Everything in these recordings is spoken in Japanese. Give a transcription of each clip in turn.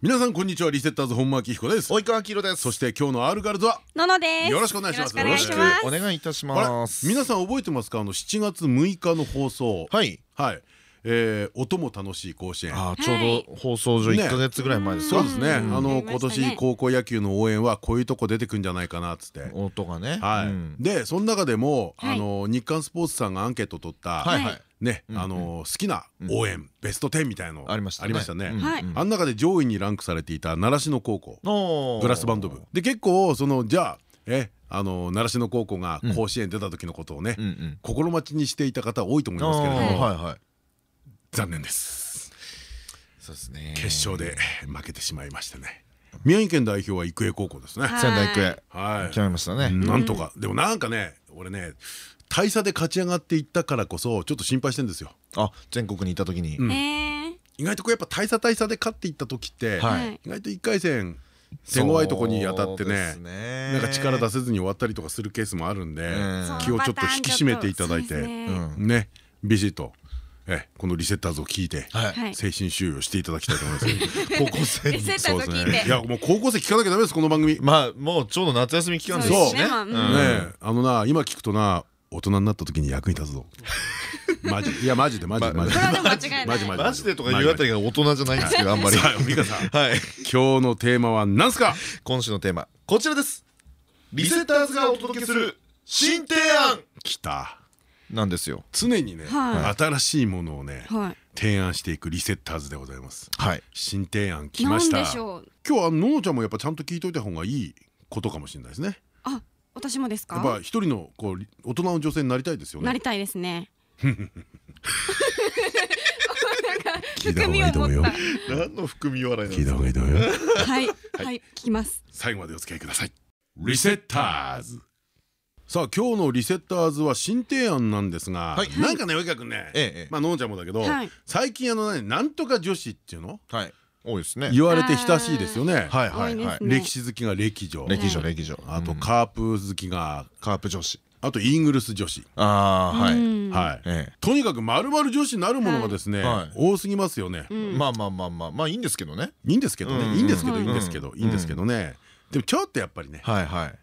皆さんこんにちは。リセッターズ本間明彦です。及川明です。そして今日の R ガールズはののです。よろしくお願いします。よろしくお願いいいたします。皆さん覚えてますか？あの7月6日の放送。はい。はい。えー音も楽しい甲子園。あーちょうど放送上ね1か月ぐらい前ですか？そうですね。あうん。の今年高校野球の応援はこういうとこ出てくんじゃないかなっつって。音がね。はい。うん。でその中でもあはい。の日刊スポーツさんがアンケート取ったはいはいねうんあの好きな応援ベスト10みたいのありましたね。ありましたね。うん中で上位にランクされていた習志野高校。ブラスバンド部。で結構そのじゃあえあの習志野高校が甲子園出た時のことをね心待ちにしていた方多いと思いますけれどもはいはい。残念です。そうですね。決勝で負けてしまいましてね。宮城県代表は育英高校ですね。はい。仙台育英。はい。決まりましたね。なんとか。でもなんかね俺ね大差で勝ち上がっていったからこそちょっと心配してんですよ。あ全国にいた時に。うん。え意外とこうやっぱ大差大差で勝っていった時ってははい。意外と1回戦手強いとこに当たってねなんか力出せずに終わったりとかするケースもあるんでうん。気をちょっと引き締めていただいてね。ビシッとえこのリセッターズを聞いて精神収容していただきたいと思います。高校生に。リセッターズを聞いて。いやもう高校生聞かなきゃダメですこの番組。ねまあもうちょうど夏休み期間ですしね。ね。あのな今聞くとな大人になった時に役に立つぞ。マジ。いやマジでマジでまマジで。マジマジ。マジでとか言うあたりが大人じゃないんですけどあんまり。さあ美香さん。はい。今日のテーマは何すか？今週のテーマこちらです。リセッターズがお届けする新提案。来た。なんですよ。常にねは新しいものをねはい。提案していくリセッターズでございます。はい。新提案来なんました。でしょう。今日はののちゃんもやっぱちゃんと聞いといた方がいいことかもしれないですね。あ私もですやっぱか一人のこう大人の女性になりたいですよね。なりたいですね。聞いた方含みをがいいと思うよ。持っ何の含み笑い聞いた。方がいいと思うよたはい。はい聞きます。最後までお付き合いください。リセッターズ。さあ今日のリセッターズは新提案なんですが、はい。なんかね及川君ね、ええ。まあののちゃんもだけど、はい。最近あのねなんとか女子っていうの？はい多いですね。言われて親しいですよね、はい。はいはい歴史好きが歴女歴女歴女あとうんカープ好きがカープ女子。あとイーグルス女子。ああはい。うん。はい。ええ。とにかくまるまる女子なるものがですね、はい。多すぎますよね、うん。まあまあまあまあ。まあいいんですけどね。いいんですけどね、うんいいんですけどうんいいんですけど、いいんですけどね。でもちょっとやっぱりね。はいはい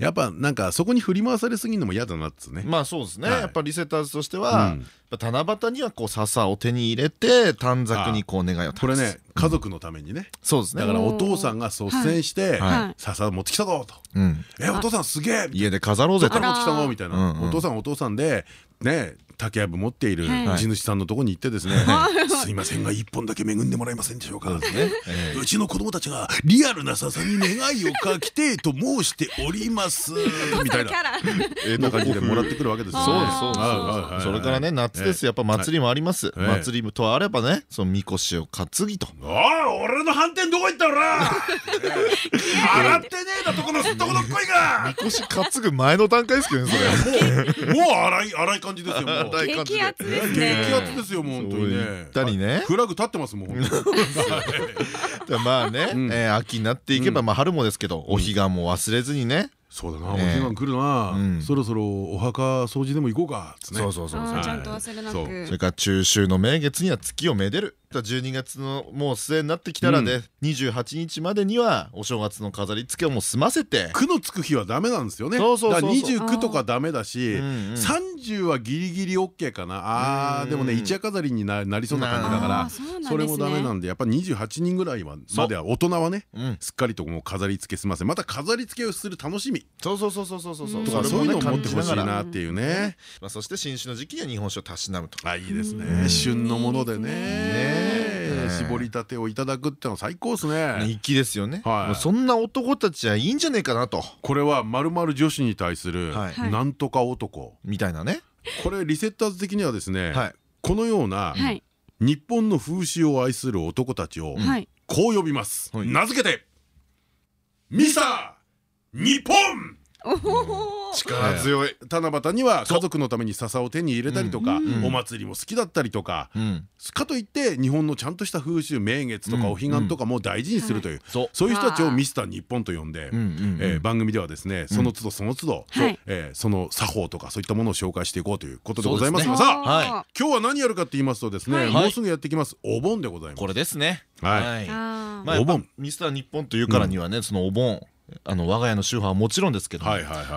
やっぱなんかそこに振り回されすぎるのも嫌だなっつうね、まあそうですね。はい。やっぱリセッターズとしてはうん。七夕にはこう笹を手に入れて短冊にこう願いをこれね家族のためにね。そうですね。だからお父さんが率先してはい「笹持ってきたぞ」と。うん「えお父さんすげえ!」家で飾ろうぜ持ってきたのみたいな。うんうんお父さんはお父さんでね竹やぶ持っているはい。地主さんのとこに行ってですねはい「すいませんが一本だけ恵んでもらえませんでしょうか」ね。ええ。うちの子供たちがリアルな笹に願いをかきてえと申しております。みたいな。キャラえな感じでもらってくるわけですよそうです。それからね夏です。やっぱ祭りもあります。ええ。祭りとあればねそのみこしを担ぎと。おい俺の反転どこ行ったら洗ってねえだとこのすっとこどっこいが。みこし担ぐ前の段階ですけどねそれ。もうもう荒い荒い感じですよもう荒い感じで。激アツです激ねアツですよもう本当にね。たりね。フラグ立ってますもん まあね、うん。えー秋になっていけば、まあ春もですけど、お彼岸も忘れずにね。そうだなおええ彼岸来るなうん。そろそろお墓掃除でも行こうかっつね。そうそうそうそう。ちゃんと忘れなそう。くそれから中秋の名月には月をめでる。だから12月のもう末になってきたらね、28日までにはお正月の飾り付けをもう済ませて。区のつく日はダメなんですよね。そうそうそうそう。だから29とかダメだしうんうん。30はギリギリ OK かな。あーでもねうん一夜飾りにななりそうな感じだかあ。らーそれもダメなんでやっぱ28人ぐらいはまでは大人はねうん。すっかりともう飾り付け済ませまた飾り付けをする楽しみそうそうそうそうそうそうそう。とかそういうのを持ってほしいなっていうね。まあそして新酒の時期には日本酒をたしなむと。あいいですうねん。旬のものでね。絞りたてをいただくってのは最高ですね。粋ですよね。そんな男たちはいいんじゃねえかなと。これはまるまる女子に対するなんとか男。みたいなね。これリセッターズ的にはですねはい。このようなはい。日本の風習を愛する男たちをはい。こう呼びます。はい。名付けてミスター日本。力強い。七夕には家族のために笹を手に入れたりとかん。お祭りも好きだったりとかうん。かといって日本のちゃんとした風習名月とかうんお彼岸とかも大事にするというそう。そういう人たちをミスター日本と呼んで番組ではですねその都度その都度その作法とかそういったものを紹介していこうということでございますがさあ今日は何やるかって言いますとですねはい。もうすぐやってきますお盆でございます。これですね。はい。お盆。ミスター日本というからにはねそのお盆あの我が家の宗派はもちろんですけど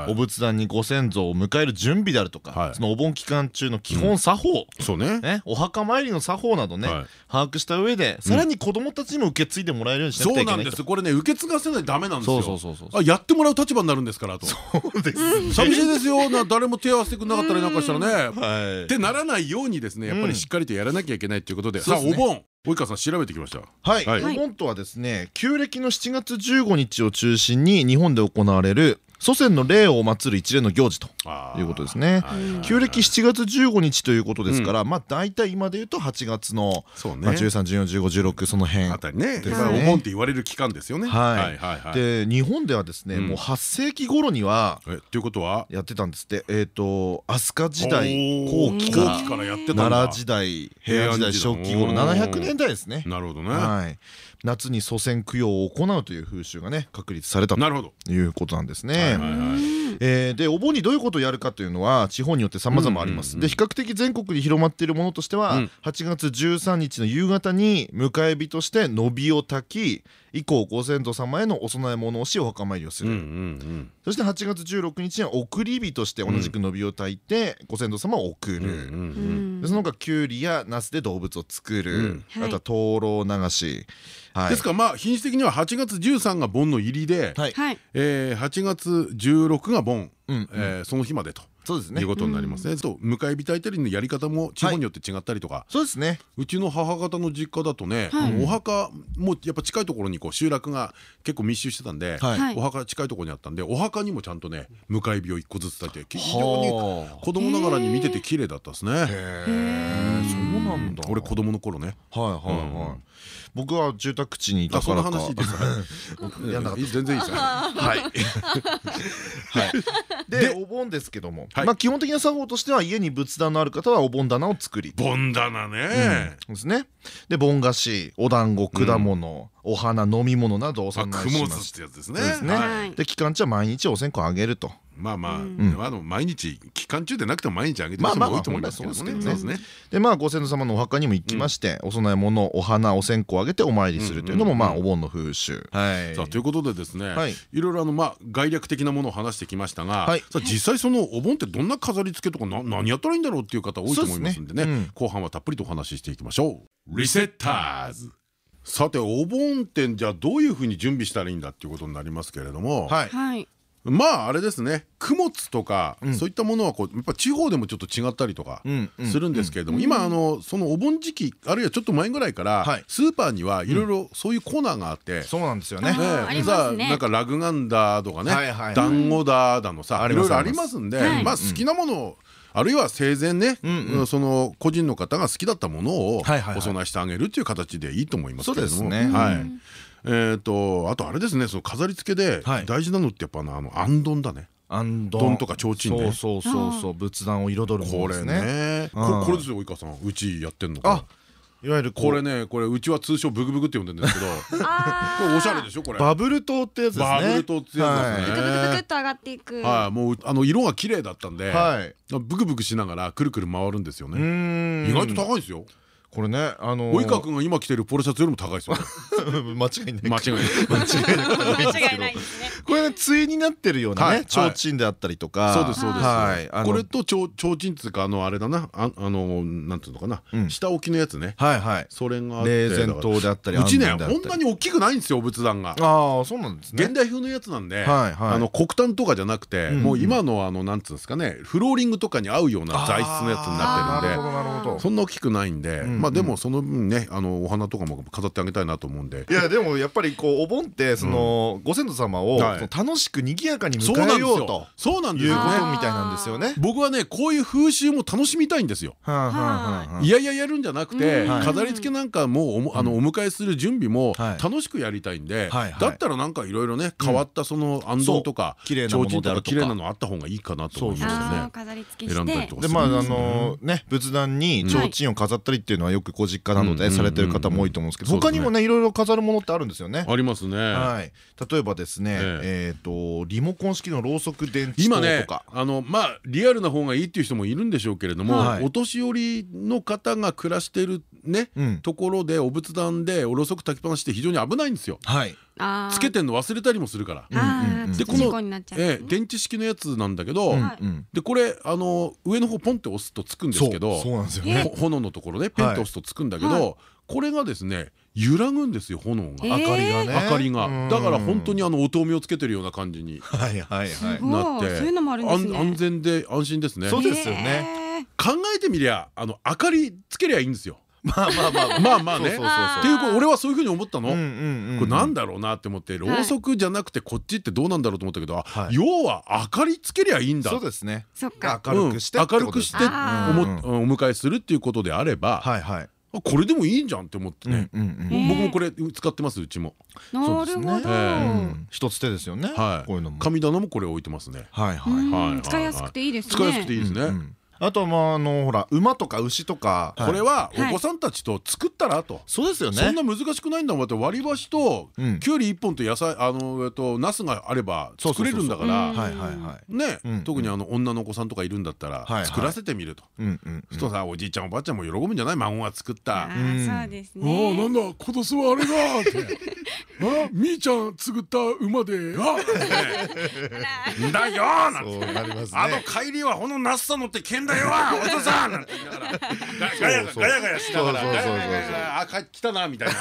お仏壇にご先祖を迎える準備であるとか、はい。そのお盆期間中の基本作法、そうね。ね、お墓参りの作法などね、はい。把握した上でさらに子供たちにも受け継いでもらえるようにしなくちそうないんゃけなとです。これね受け継がせないとダメなんですよ。そうそうそうそうあやってもらう立場になるんですからと。そうです。寂しいですよ。な誰も手を合わせてくれなかったりなんかしたらね。はい。ってならないようにですねやっぱりしっかりとやらなきゃいけないということで、さあお盆及川さん調べてきました。はい、はい。お盆とはですね旧暦の7月15日を中心に日本で行われる祖先の霊を祀る一連の行事ということですね。旧暦7月15日ということですから、まあ大体今で言うと8月の、ね。まあ、13141516その辺あたりね。お盆って言われる期間ですよね。はい。はいはいはい。で日本ではですね、うん。もう8世紀頃にはえということは？やってたんですって。えっ、と飛鳥時代後期からやってた奈良時代平安時代初期頃おー。700年代ですね。なるほどね。はい、夏に祖先供養を行うという風習がね確立されたということなんですはいね。えーでお盆にどういうことをやるかというのは地方によって様々あります。で比較的全国に広まっているものとしては、うん。8月13日の夕方に迎え火としてのびを炊き以降ご先祖様へのお供え物をしお墓参りをする。そして8月16日には送り火として同じくのびを炊いてご先祖様を送る。うんうんうんでその他きゅうりやナスで動物を作る、うん。あとは灯籠流し、はい、ですからまあ品種的には8月13が盆の入りではい、はい。えー8月16が盆うんうん。えーその日までとそうですね。いうことになりますね。と迎え火炊いたりのやり方も地方によって違ったりとか。そうですね。うちの母方の実家だとね、お墓もやっぱ近いところにこう集落が結構密集してたんで、お墓近いところにあったんでお墓にもちゃんとね迎え火を一個ずつ炊いて非常にはあ子供ながらに見てて綺麗だったですね。へえそうなん。だ俺子供の頃ね。はいはいはい、僕は住宅地にいたからか話ですか？やんなかった全然いいですよ。はい。はい。で、お盆ですけども、はいまあ基本的な作法としては家に仏壇のある方はお盆棚を作り。盆棚ね。ですね。で、盆菓子、お団子、果物、お花、飲み物などおあ供え雲します。寿ってやつですね。で、期間中は毎日お線香あげると。まあまあ、うん。あの毎日期間中でなくても毎日あげてる人まあまあも多いと思いますけどね。でまあご先祖様のお墓にも行きまして、お供え物、お花、お線香をあげてお参りするというのも、まあお盆の風習。はい。さあということでですね、はい。い、ろいろあのまあ概略的なものを話してきましたが、はい。さあ実際そのお盆ってどんな飾り付けとかな何やったらいいんだろうっていう方多いと思いますんでね。後半はたっぷりとお話ししていきましょう。リセッターズ。さてお盆ってじゃあどういうふうに準備したらいいんだっていうことになりますけれども、はい。はい。まああれですね。供物とか、うん。そういったものはこうやっぱ地方でもちょっと違ったりとかうんうん。するんですけれども、今あのそのお盆時期あるいはちょっと前ぐらいから、はい。スーパーにはいろいろそういうコーナーがあって。そうなんですよね。さあなんかラグガンダとかね団子だだのさありますいろいろありますんではい。まあ好きなものをあるいは生前ねうんうん。その個人の方が好きだったものをお供えしてあげるっていう形でいいと思いますけれども。そうですね。はいえっとあとあれですねその飾り付けではい。大事なのってやっぱあのあんどんだね。あん。どどんとか提灯ね。そうそうそうそう仏壇を彩るもこれのですね。ここれですよ及川さんうちやってんのあか、いわゆるこれねこれうちは通称ブグブグって呼んでるんですけど。あこれおしゃれでしょこれ。バブル島ってやつですね。バブル島ってやつですね。ブクブクブクっと上がっていく。はい、もうあの色が綺麗だったんで。ブクブクしながらくるくる回るんですようね。意外と高いですよ。これねあのー及川君が今着てるポロシャツよりも高いですよ。間違いない。間違いない。間違いなくないですけど間違いないですね。これね対になってるようなはいね提灯であったりとか。そうですそうです。これとちょう提灯っていうかあのあれだなああのなんていうのかな、うん下置きのやつね。はいはい。それが冷然島であったり。うちねこんなに大きくないんですよ仏壇が。ああそうなんですね。現代風のやつなんで、はいはいあの黒炭とかじゃなくて、うんもう今のあのなんつうんですかねフローリングとかに合うような材質のやつになってるんであーなるほどなるほど。そんな大きくないんで、うんまあでもその分ねあのお花とかも飾ってあげたいなと思うんで。いやでもやっぱりこうお盆ってそのご先祖様を楽しく賑やかにそうなん迎えよ。うとそうなんですいうことみたいなんですよね。僕はねこういう風習も楽しみたいんですよ。いやいややるんじゃなくてうん。飾り付けなんかもあのお迎えする準備もはい。楽しくやりたいんでだったらなんかいろいろね変わったそのあんどんとかそう。綺麗なものであるとか綺麗なのあった方がいいかなと思いましたあーね飾り付けしてでまああのね仏壇に提灯を飾ったりっていうのはよくご実家などうんでされてる方も多いと思うんですけど他にもねいろいろ飾るものってあるんですよね。ありますね。はい、例えばですね、ええ。っとリモコン式のろうそく電池今ね灯とか、あのまあリアルな方がいいっていう人もいるんでしょうけれども、はい。お年寄りの方が暮らしてるね、うん。ところでお仏壇でおろそく炊きっぱなしって非常に危ないんですよ。はい、つけてんの忘れたりもするから。うんうんあうん。ー事故になっちゃう。ええ電池式のやつなんだけど、でこれあの上の方ポンって押すとつくんですけどそうそうなんですよえね。ほ炎のところねペンって押すとつくんだけど、はい。これがですね揺らぐんですよ炎が。え明かりがね、明かりが。うん。だから本当にあのお灯明をつけてるような感じにはいはいはい。すごい。なって。そういうのもあるんですね。安安全で安心ですね。そうですよね。考えてみりゃあの明かりつけりゃいいんですよまあまあまあまあまあね。っていうか俺はそういうふうに思ったの、これなんだろうなって思ってろうそくじゃなくてこっちってどうなんだろうと思ったけど、あはい。要は明かりつけりゃいいんだ。そうですね。そっか。明るくしてうん明るくしておあもー。お迎えするっていうことであれば、はいはい。あこれでもいいんじゃんって思ってね、僕もこれ使ってますうちも。なるほど。そうですね。ええ。うん。一つ手ですよね。はい。こういうのも。神棚もこれ置いてますね。はいはい。うんはいはい使いやすくていいですね。使いやすくていいですね、うんあとはまああのほら馬とか牛とかこれははい。お子さんたちと作ったらと、そうですよね。そんな難しくないんだもん。だって割り箸とうん。きゅうり一本と野菜あのえっとナスがあれば作れるんだから。ね、うん特にあの女のお子さんとかいるんだったら作らせてみると。うんうんそうさおじいちゃんおばあちゃんも喜ぶんじゃない？孫が作った。そうですおおなんねだ今年はあれがって。あみーちゃん作った馬で。あだよなんて。そうなりますね。あの帰りはこのナスさ乗ってけんだよお父さん。なんて言いながらガヤガヤガヤしながらそうそうそうそう。ガヤガヤガヤあ帰来たなみたいな。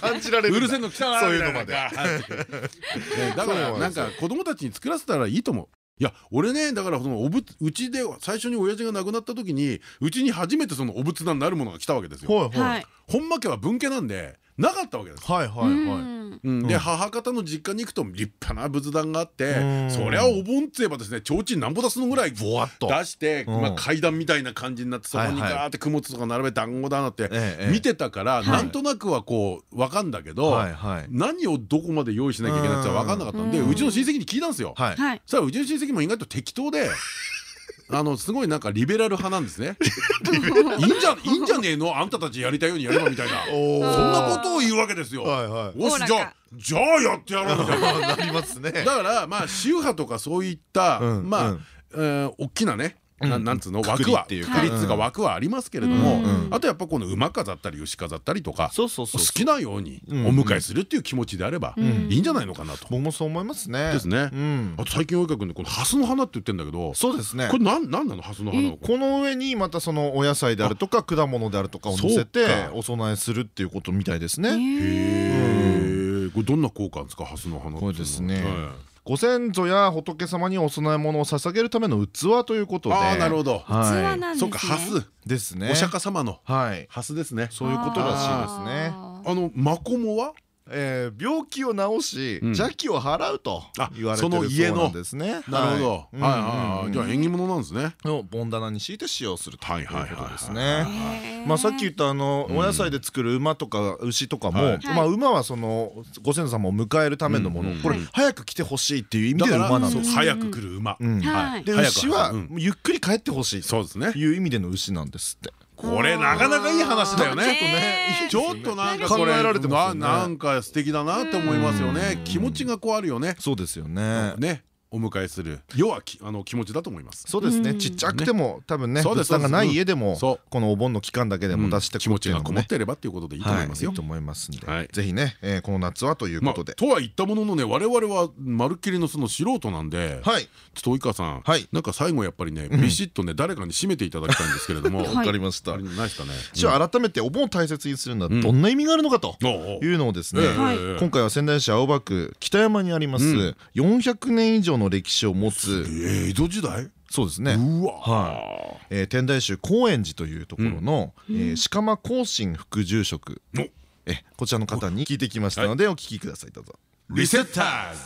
感じられるうるせえの来たなそういうのまで。ねだからなんか子供たちに作らせたらいいと思う。いや俺ねだからそのおぶうちで最初に親父が亡くなった時にうちに初めてそのお仏壇になるものが来たわけですよ。本間家は分家なんでなかったわけです。はいはいうん。はいうん。で母方の実家に行くと立派な仏壇があってうん。そりゃお盆っつえばですね提灯なんぼ出すのぐらいぼわっと。出して、階段みたいな感じになってそこにガーって供物とか並べて団子だなってええ見てたから、い。なんとなくはこう分かんだけど、何をどこまで用意しなきゃいけないって分かんなかったんでうちの親戚に聞いたんですよ。うちの親戚も意外と適当であのすごいなんかリベラル派なんですね。いいんじゃいいんじゃねえの？あんたたちやりたいようにやればみたいな そおんなことを言うわけですよ。はいはいよしじゃあじゃあやってやろうみたいな。なりますねだからまあ宗派とかそういったうんまあ大きなねなうん。なんつうの？枠はりっていうか。くくりっつうかうん枠はありますけれどもうんあとやっぱこの馬飾ったり牛飾ったりとかそうそうそう好きなようにおうん。迎えするっていう気持ちであればうん。いいんじゃないのかなと。僕もそう思いますね。ですね。うん。あと最近及川君ねこのハスの花って言ってんだけどそうですね。これなんなんなの？ハスの花はこの上にまたそのお野菜であるとか果物であるとかを乗せてお供えするっていうことみたいですね。へえこれどんな効果ですか？ハスの花これですね。はご先祖や仏様にお供え物を捧げるための器ということで。いああなるほど器はなんですねそっかハスい。ですね。お釈迦様のはい。ハスですねそういうことらしいですね。ああのマコモは？えー病気を治しうん。邪気を払うとあ言われてるその家の。そうなんですね。なるほど。はい。うんはいはい。じゃあ縁起物なんですね。を盆棚に敷いて使用するとはいいうはいはいことですー。ね。まあさっき言ったあのうん。お野菜で作る馬とか牛とかもはいまあ馬はそのご先祖様を迎えるためのものうんこれ早く来てほしいっていう意味で馬なんです。早く来る馬。うん。はい。で牛はうん。ゆっくり帰ってほしいそうですね。という意味での牛なんですって。これなかなかいい話だよね。ちょっとね。ちょっとなんか考えられてますよね。ななんか素敵だなって思いますよね。うん。気持ちがこうあるよね。そうですよね。ねお迎えする要はきあの気持ちだと思います。そうですね。うん。ちっちゃくても多分ねそうです仏壇がない家でもこのお盆の期間だけでも出して気持ちがこもっねてればっていうことでいいと思いますよ。と思いますんで。はい。ぜひねえーこの夏はというまあことで。とは言ったもののね我々はまるっきりのその素人なんではい。ちょっと及川さんはい。なんか最後やっぱりねうん。ビシッとね誰かに締めていただきたいんですけれども。は いわかりました。あれないですかね。じゃあ改めてお盆を大切にするのはうん。どんな意味があるのかというのをですね今回は仙台市青葉区北山にありますうん。400年以上の歴史を持つえー江戸時代？そうですね。はえー天台宗高円寺というところの、えー鹿間光信副住職。お。えーこちらの方に聞いてきましたのでお聞きくださいどうぞ。リセッターズ。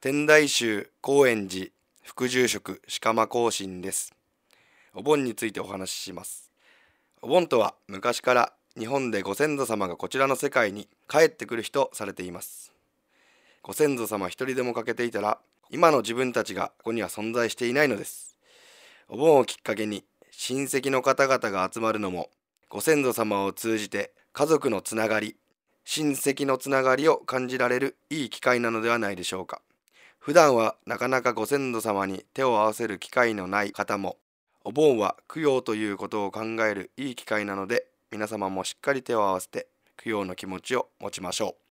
天台宗高円寺副住職鹿間光信です。お盆についてお話しします。お盆とは昔から日本でご先祖様がこちらの世界に帰ってくる日とされていますご先祖様一人でも欠けていたら今の自分たちがここには存在していないのです。お盆をきっかけに親戚の方々が集まるのもご先祖様を通じて家族のつながり親戚のつながりを感じられるいい機会なのではないでしょうか。普段はなかなかご先祖様に手を合わせる機会のない方もお盆は供養ということを考えるいい機会なので皆様もしっかり手を合わせて供養の気持ちを持ちましょう。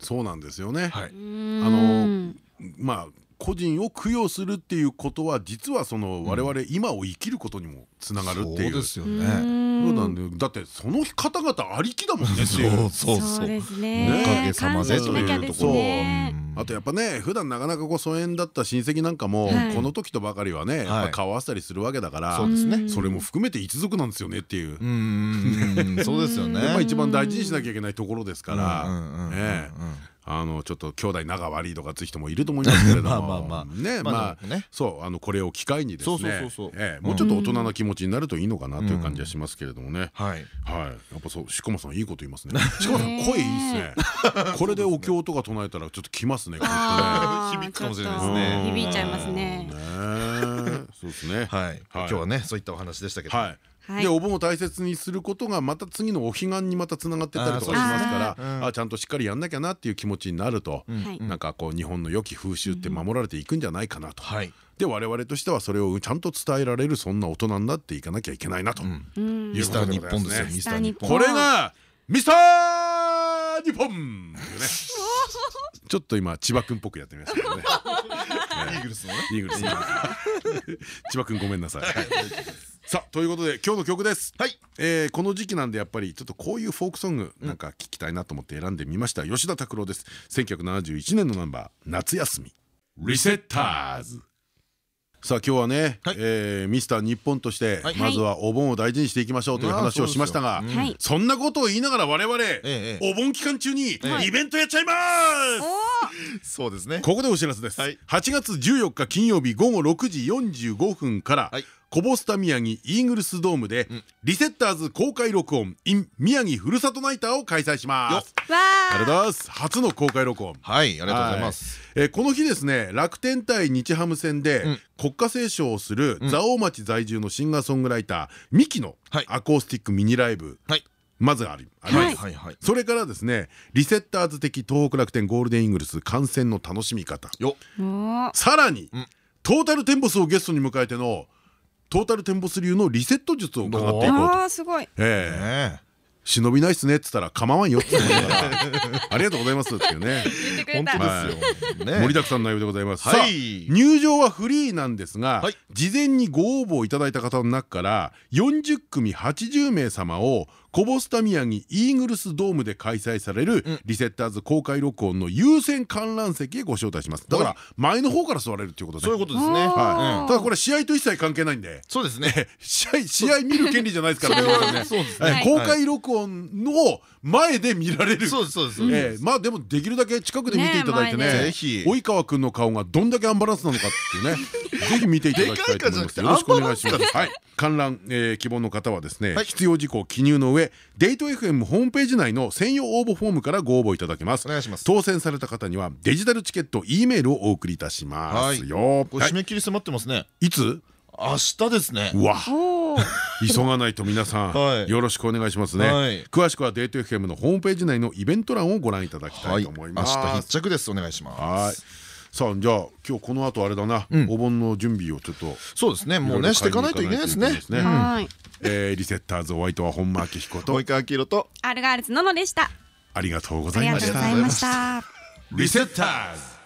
そうなんですよね、はい。あのまあ個人を供養するっていうことは実はその我々今を生きることにもつながるっていう、そうですようねそうなんだよ。だってその方々ありきだもんね。っていうそうそう。そそううですね。おかげさまでというねあとやっぱね普段なかなかこう疎遠だった親戚なんかも、はい。この時とばかりはねやっぱ顔合わせたりするわけだから、そうですね。それも含めて一族なんですよねっていう、うんうんうんそうですよね。やっぱ一番大事にしなきゃいけないところですから。うんうんうんうん。ねえあのちょっと兄弟仲悪いとかつう人もいると思いますけれども。ね まあそうあのこれを機会にですね。もうちょっと大人な気持ちになるといいのかなという感じはしますけれどもね。はい。はい、やっぱそう、しかもさんいいこと言いますね。しかもさん声いいですね。これでお経とか唱えたらちょっときますね。響くかもしれないちょっとですね響いちゃいますね。そうですね。はい。今日はねそういったお話でしたけどでお盆を大切にすることがまた次のお彼岸にまたつながってったりとかしますからあちゃんとしっかりやんなきゃなっていう気持ちになるとはい。なんかこう日本の良き風習って守られていくんじゃないかなと。はいで我々としてはそれをちゃんと伝えられるそんな大人になっていかなきゃいけないなと。うん。ミスター日本ですよミミスター日本。これがミスター日本。ちょっと今千葉君っぽくやってみましたけど ね。イーグルスのね。イーグルス。千葉君ごめんなさいさあということで今日の曲です。はい。えーこの時期なんでやっぱりちょっとこういうフォークソングなんか聞きたいなと思って選んでみました。吉田拓郎です。1971年のナンバー「夏休み」リセッターズ。さあ今日はね、はい。えーミスター日本として、はい。まずはお盆を大事にしていきましょうという話をしましたが、そん。なことを言いながら我々、ええお盆期間中にえイベントやっちゃいます、そうですね。ここでお知らせです、はい。8月14日金曜日午後6時45分から、はいコボスタ宮城イーグルスドームで、リセッターズ公開録音 in 宮城ふるさとナイターを開催します。わあ。りがとうございます。初の公開録音。はいありがとうございます。えーこの日ですね楽天対日ハム戦でん。国歌斉唱をする蔵王町在住のシンガーソングライターミキのはい。アコースティックミニライブはい。まずありあります。はい。それからですねリセッターズ的東北楽天ゴールデンイーグルス観戦の楽しみ方。さらに、ん。トータルテンボスをゲストに迎えてのトータルテンボス流のリセット術を伺っていこうと。すごい。ええ。ね忍びないっすねっつったら構わんよって。言うからありがとうございますっていうね。本当ですよ。ね盛りだくさんの内容でございます、はいさあ入場はフリーなんですが、はい。事前にご応募いただいた方の中から40組80名様をコボスタ宮城イーグルスドームで開催されるリセッターズ公開録音の優先観覧席へご招待します。だから前の方から座れるっていうことでそういうことですね。ただこれ試合と一切関係ないんで。そうですね。試合試合見る権利じゃないですからね。公開録音の前で見られる。そうですそうそうまあでもできるだけ近くで見ていただいてね及川君の顔がどんだけアンバランスなのかっていうね。ぜひ見ていただきたいと思います。よろしくお願いしますはい。観覧、えー希望の方はですね、はい。必要事項記入の上デート FM ホームページ内の専用応募フォームからご応募いただけます。お願いします。当選された方にはデジタルチケット E メールをお送りいたします。よ、締め切り迫ってますね。い。つ？明日ですね。うわ 急がないと皆さん、はい。よろしくお願いしますね、はい。詳しくはデート FM のホームページ内のイベント欄をご覧いただきたはいいと思い明ます、日必着です。お願いしはい。ますさあじゃあ今日この後あれだな、ん。お盆の準備をちょっと、そうですね。もうねしていかないといけないですね。えーリセッターズお相手は本間明彦と。及川明宏と。アルガールズののでした。ありがとうごありがとうございましたざいました。リセッターズ